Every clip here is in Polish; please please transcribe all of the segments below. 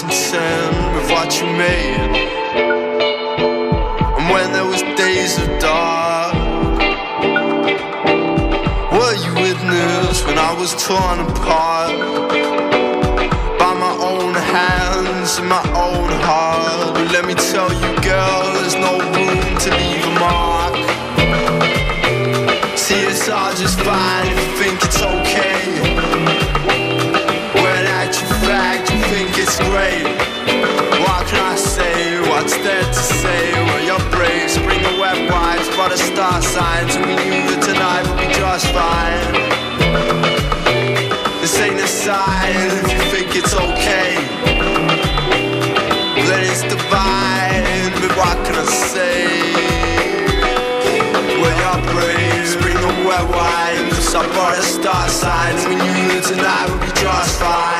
content with what you made. And when there was days of dark, were you witness when I was torn apart by my own hands and my own star signs, we knew that tonight would be just fine. This ain't a sign if you think it's okay. Then it's divine, but what can I say? Well, your brains bring the wet I brought a star signs, we knew that tonight would be just fine.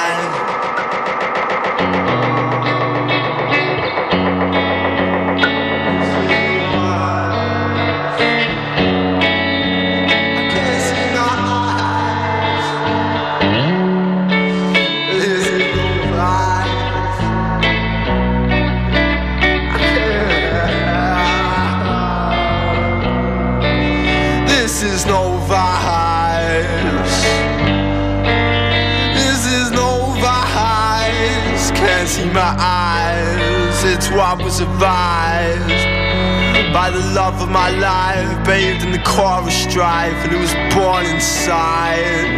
Was advised by the love of my life, bathed in the chorus strife, and it was born inside.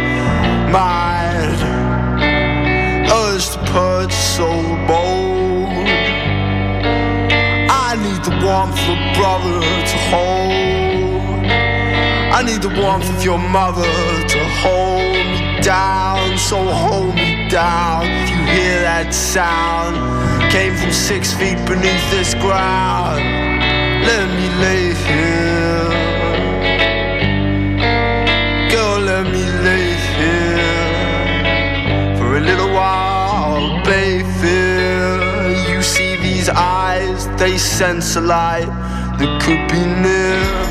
Mine, urge to purge so bold. I need the warmth of a brother to hold. I need the warmth of your mother to hold me down, so hold me down. Hear that sound, came from six feet beneath this ground. Let me lay here, girl. Let me lay here for a little while, baby. You see these eyes, they sense a light that could be near.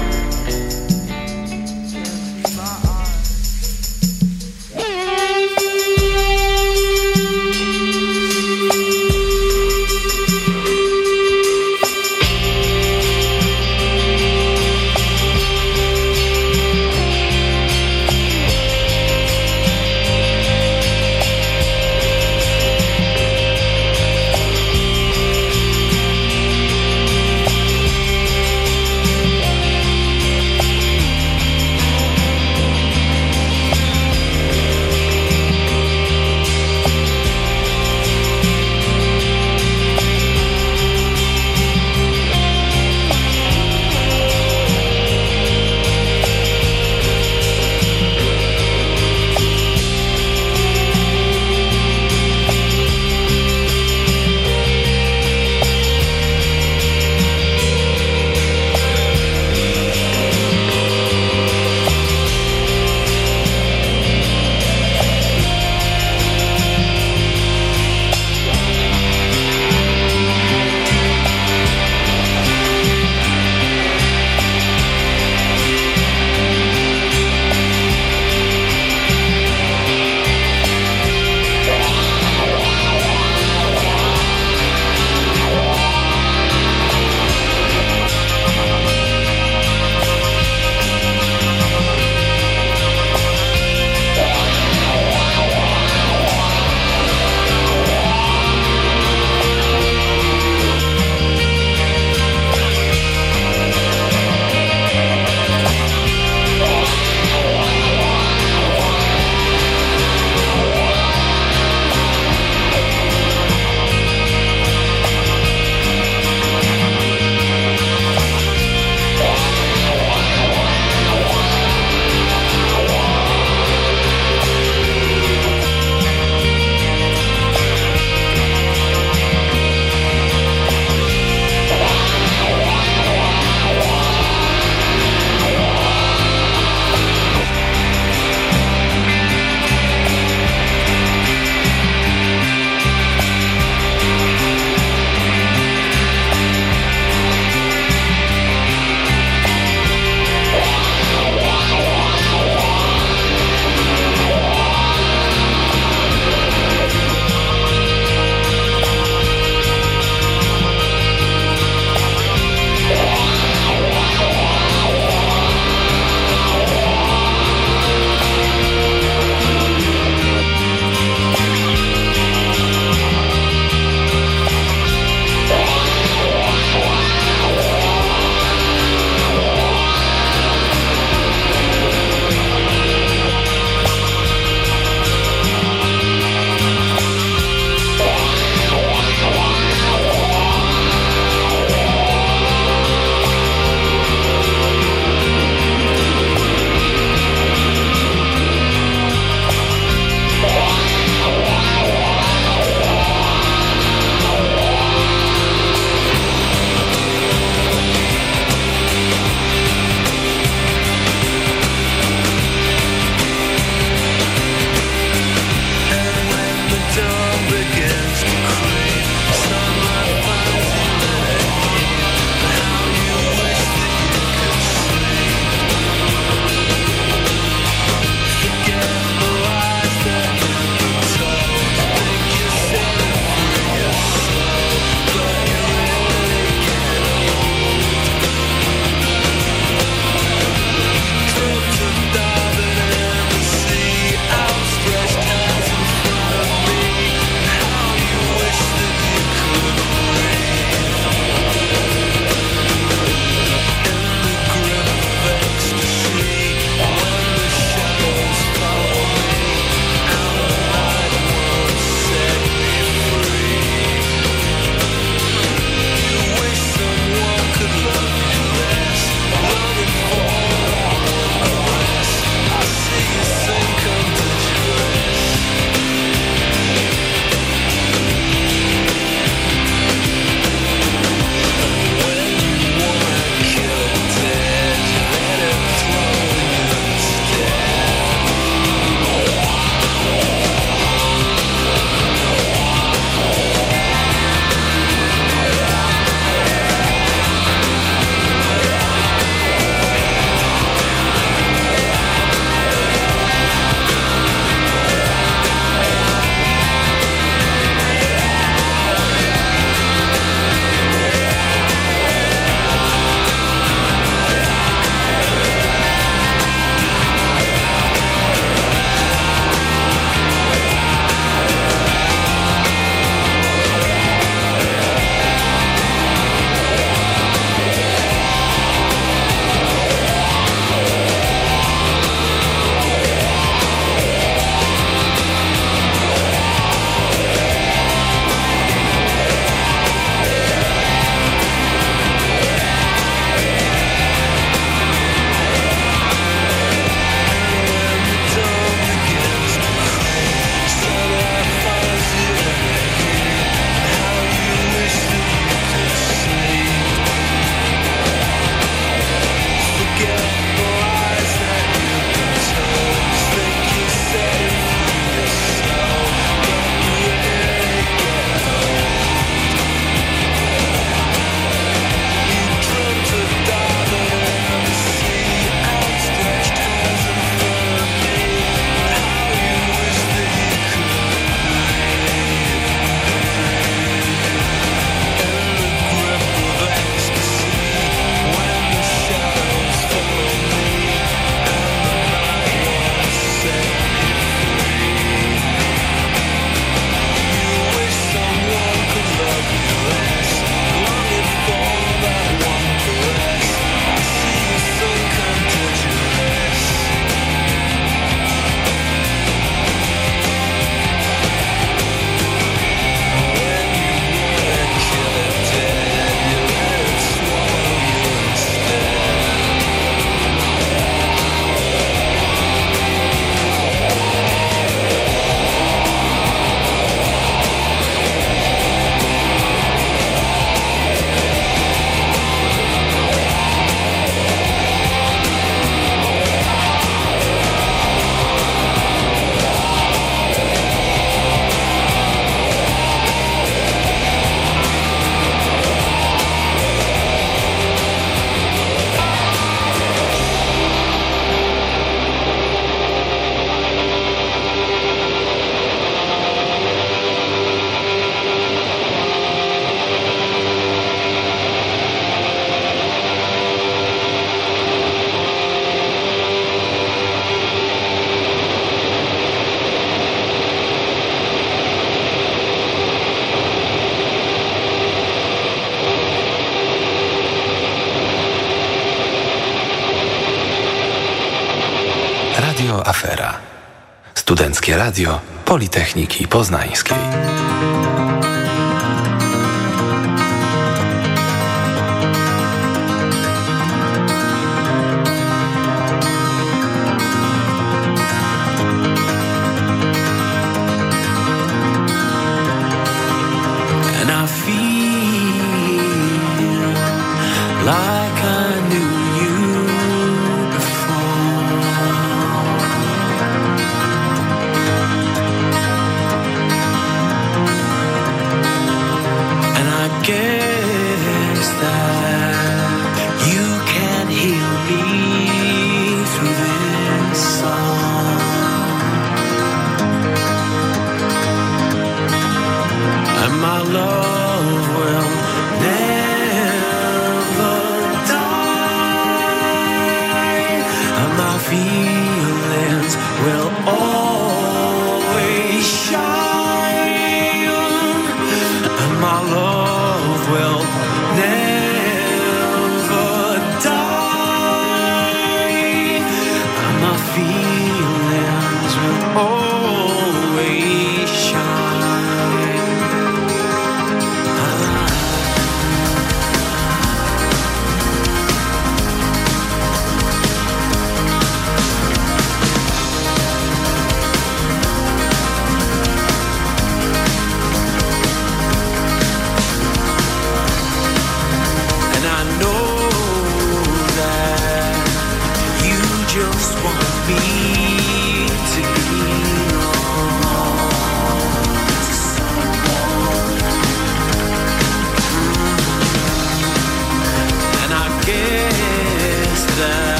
Studenckie Radio Politechniki Poznańskiej.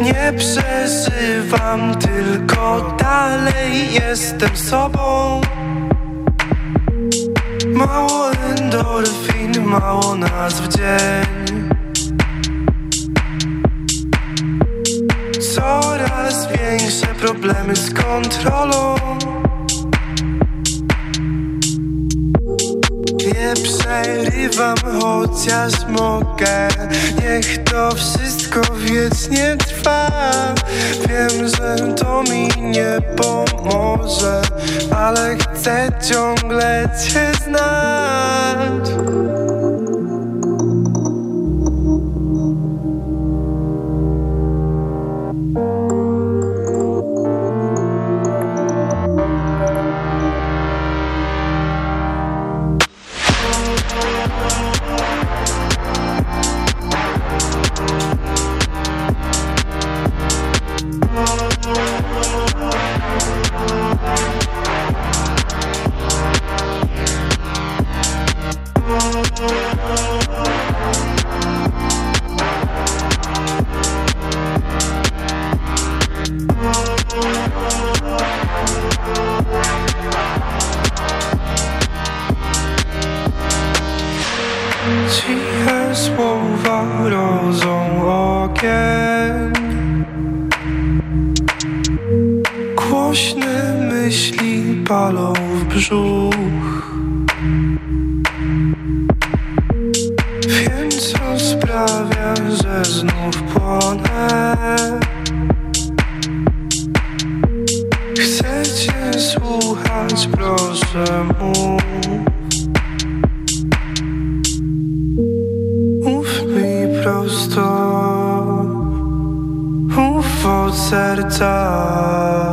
nie przeżywam, tylko dalej jestem sobą. Mało endorfin, mało nas w dzień. Coraz większe problemy z kontrolą. Nie przerywam, chociaż mogę. Niech to wszystko wiecznie trwa. Wiem, że to mi nie pomoże Ale chcę ciągle Cię znać nic, proszę mów. Mów mi prosto Mów od serca.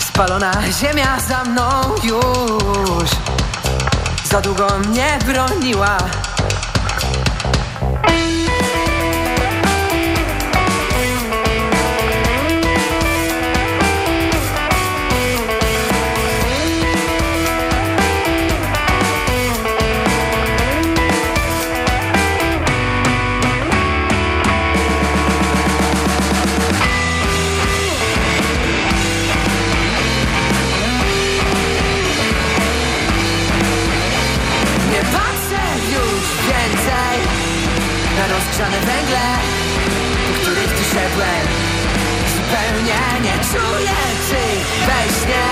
Spalona ziemia za mną już. Za długo mnie broniła czuję czy we śnie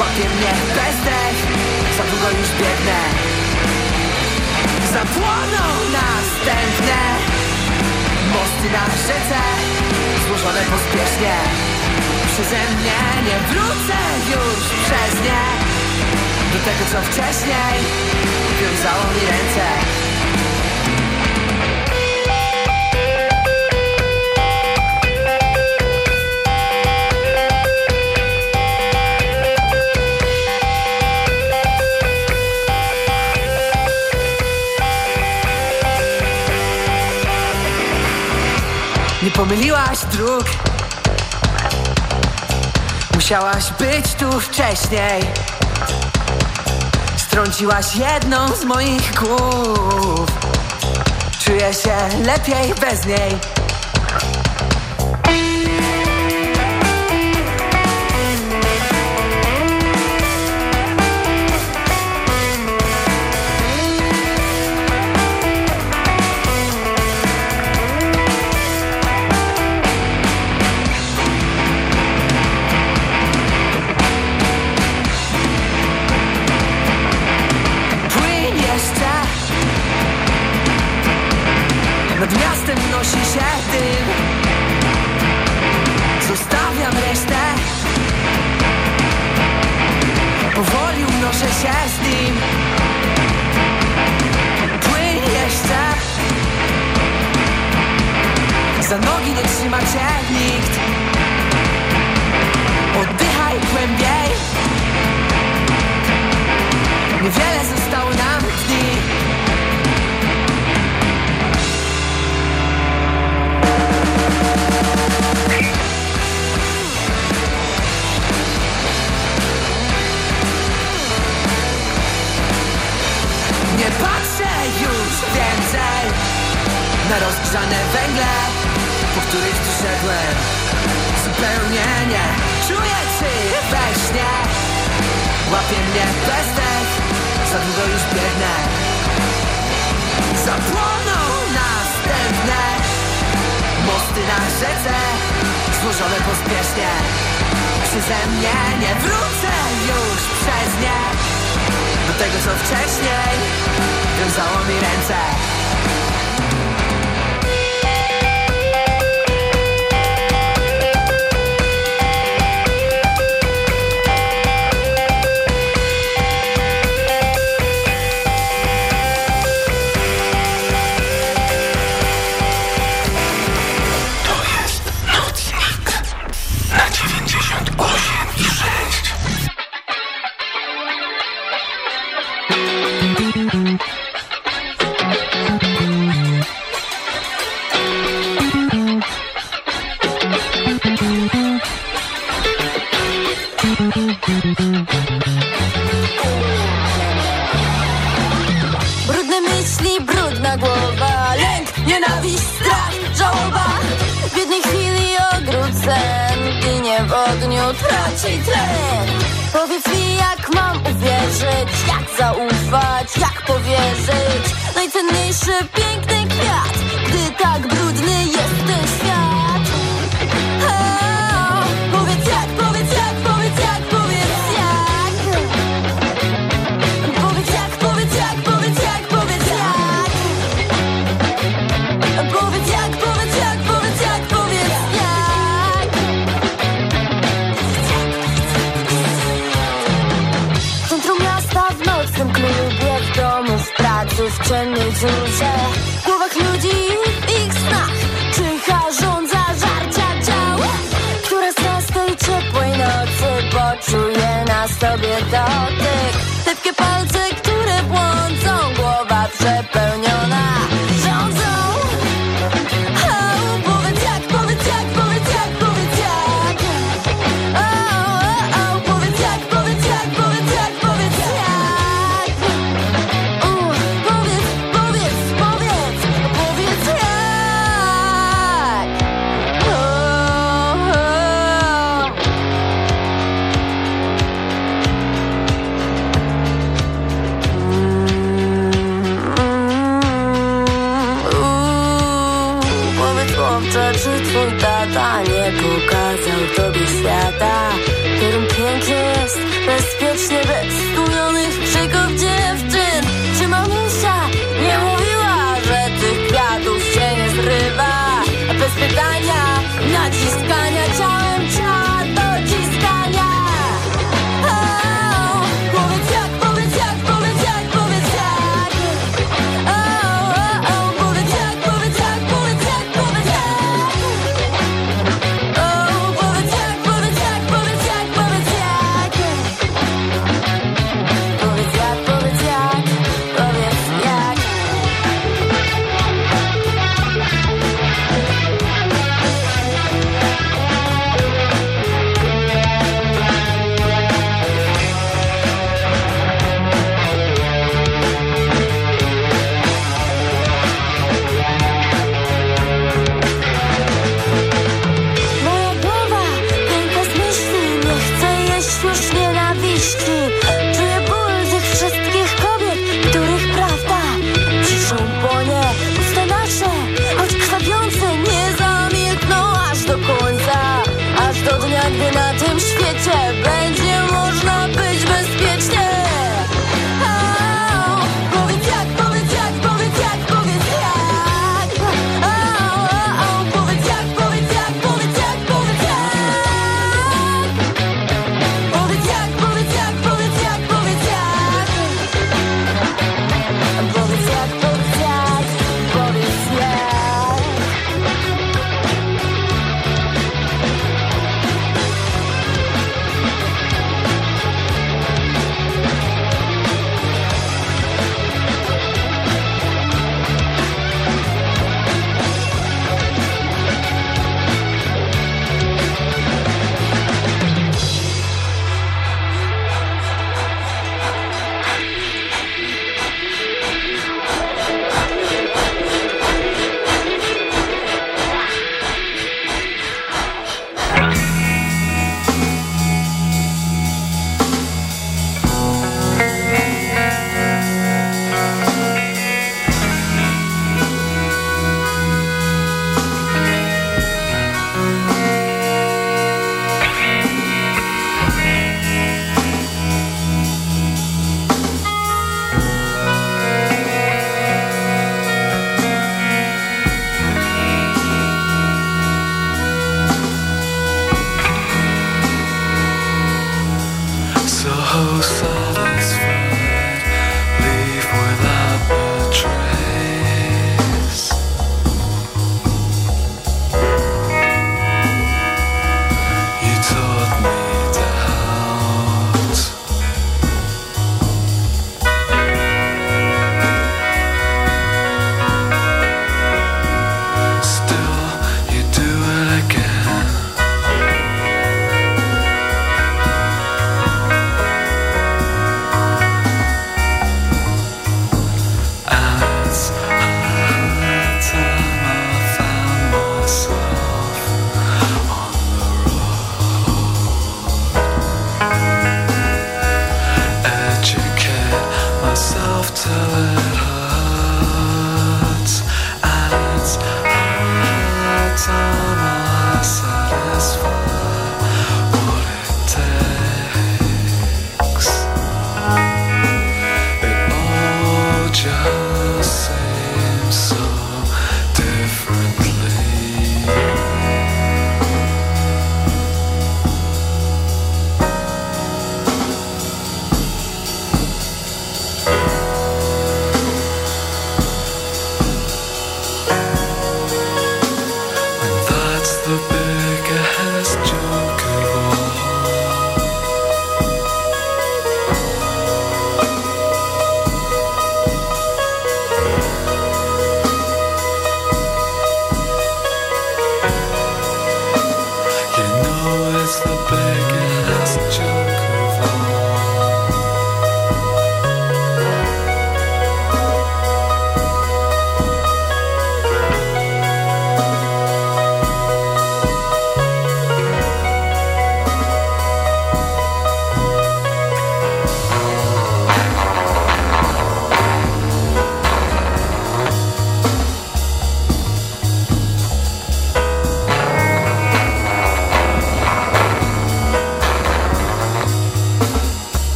Łapie mnie bezdech Za długo już biegnę. Zapłoną następne Mosty na rzece Złożone pospiesznie. Przeze mnie nie wrócę już przez nie. Do tego co wcześniej Wiązało mi ręce pomyliłaś dróg. Musiałaś być tu wcześniej. Strąciłaś jedną z moich głów. Czuję się lepiej bez niej ciastim Płyniesz tak Za nogi nie trzyma cię nikt. Oddychaj głębiej. Niewiele zostało już więcej Na rozgrzane węgle Po których przyszedłem. Zupełnie nie Czuję czy we śnie. Łapie mnie pestek Za długo już biegnę. Zapłoną następne Mosty na rzece Złożone pospiesznie. Przeze mnie nie wrócę już przez nie. Do tego co wcześniej Cause I'm me the answer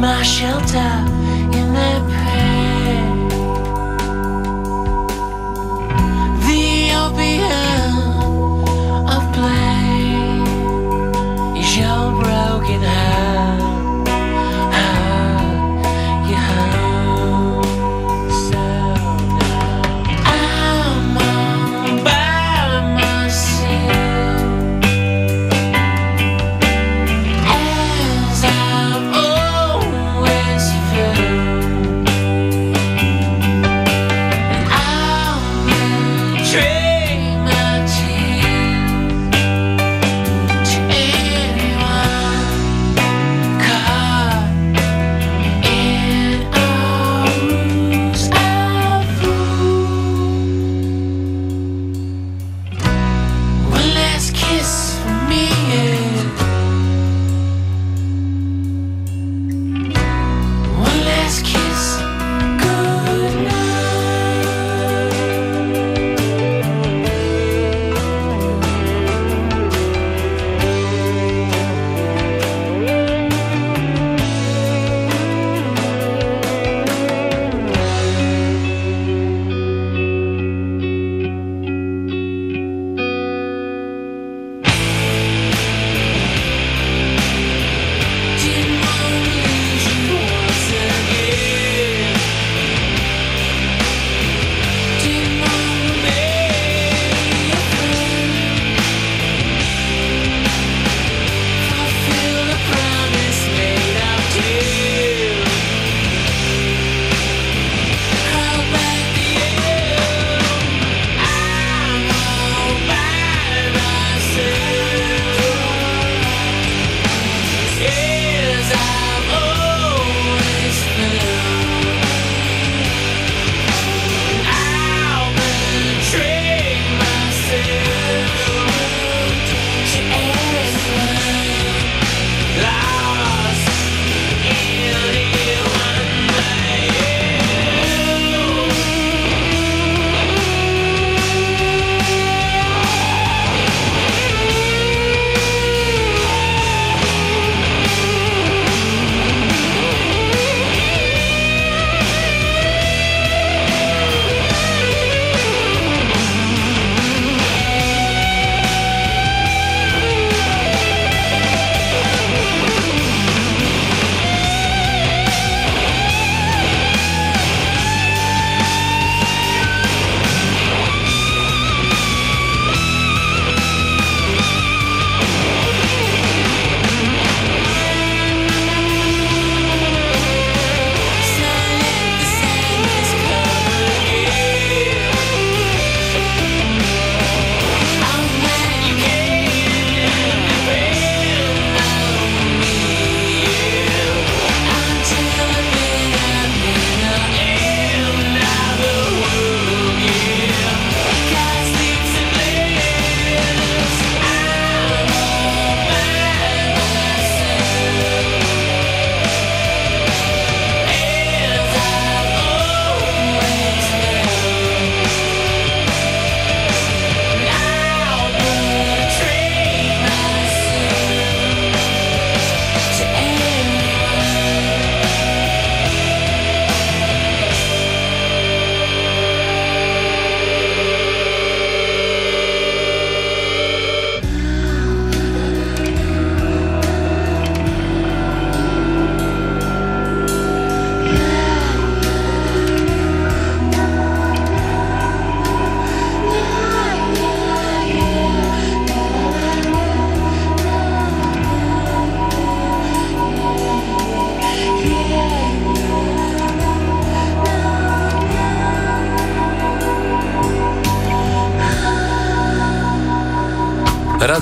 my shelter in the.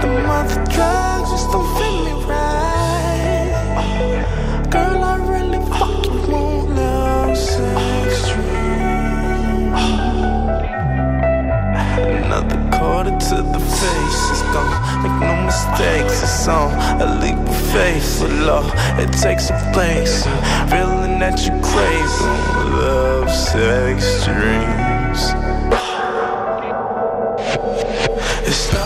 the mother drugs just don't fit me right. Girl, I really fucking want love extreme. Another quarter to the face is gone. Make no mistakes, it's on a leap of faith. With love, it takes a place. Feeling that you crazy, Love, sex, dreams. It's not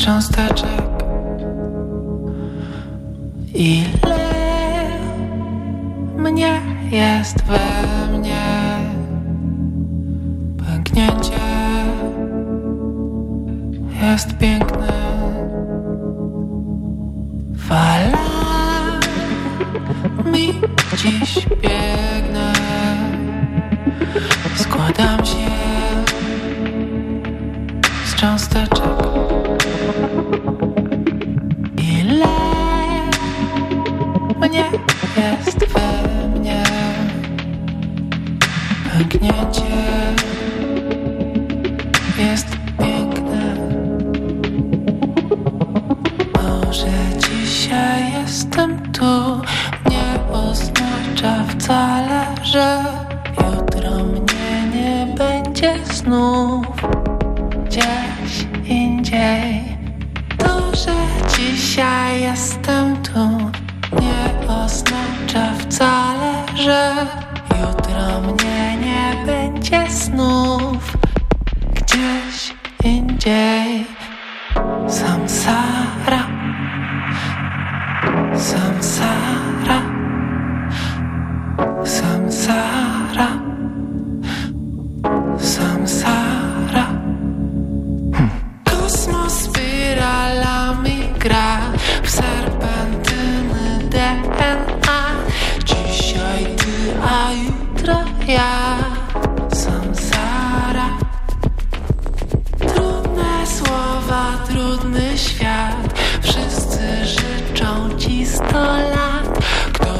cząsteczek. Ile mnie jest we mnie? Pęknięcie jest piękne.